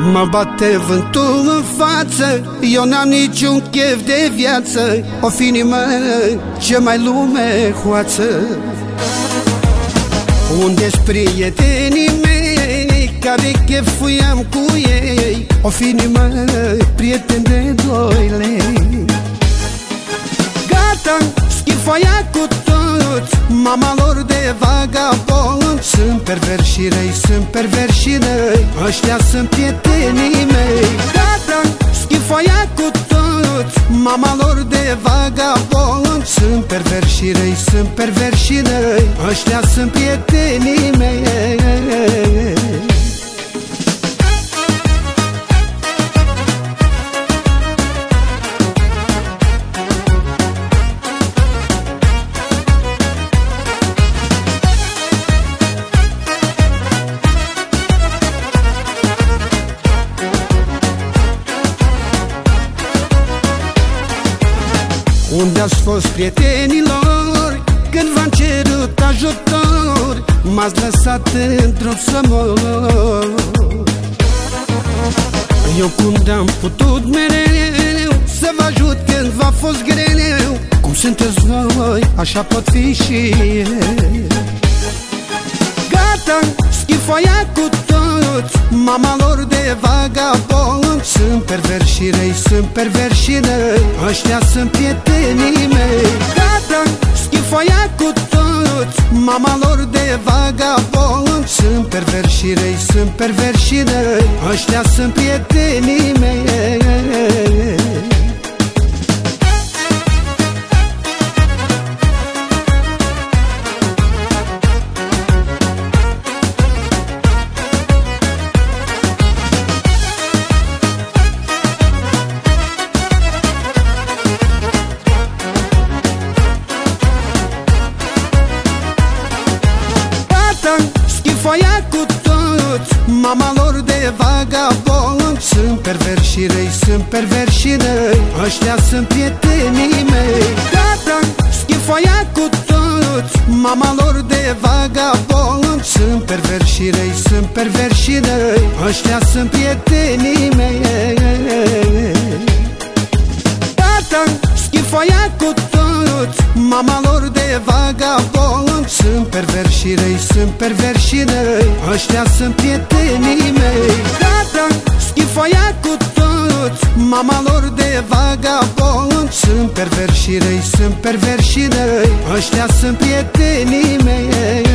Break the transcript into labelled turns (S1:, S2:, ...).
S1: Mă bate vântul în față Eu n-am niciun chef de viață O fi nimeni ce mai lume hoață. Unde-s prietenii mei Care chefuiam cu ei O fi nimeni prieten de doi lei. Gata, schimb foaia cu toți Mama lor de vagabond Sunt perversi și răi, sunt perversi și răi. Ăștia sunt prietenii mei. Gata, schimb foaia cu toți. Mama lor de vagabond. Sunt perversi și răi, sunt perversi și răi. Ăștia sunt prietenii mei Unde ați fost prietenilor? Când v-am cerut ajutor M-ați lăsat într-o să mor. Eu cum de-am putut mereu Să vă ajut când v-a fost greu? Cum sunteți voi, așa pot fi și eu. Gata, schimb foaia cu toți Mama lor de vagabond. Sunt perversi și răi, sunt perversi și răi. Ăștia sunt prietenii mei. Gata, schimb foaia cu toți Mama lor de vagabond. Sunt perversi și răi, sunt perversi și răi. Ăștia sunt prietenii mei foaia cu toți Mama lor de vagabond. Sunt perversi și răi, sunt perversi și răi. Ăștia sunt prietenii mei. Gata, schimb foaia cu toți. Mama lor de vagabond. Sunt perversi și răi, sunt perversi și răi. Ăștia sunt prietenii mei foaia cu toți Mama lor de vagabond. Sunt perversi și răi, sunt perversi și răi Ăștia sunt prietenii mei. Gata, schimb foaia cu toți Mama lor de vagabond. Sunt perversi și răi, sunt perversi și răi Ăștia sunt prietenii mei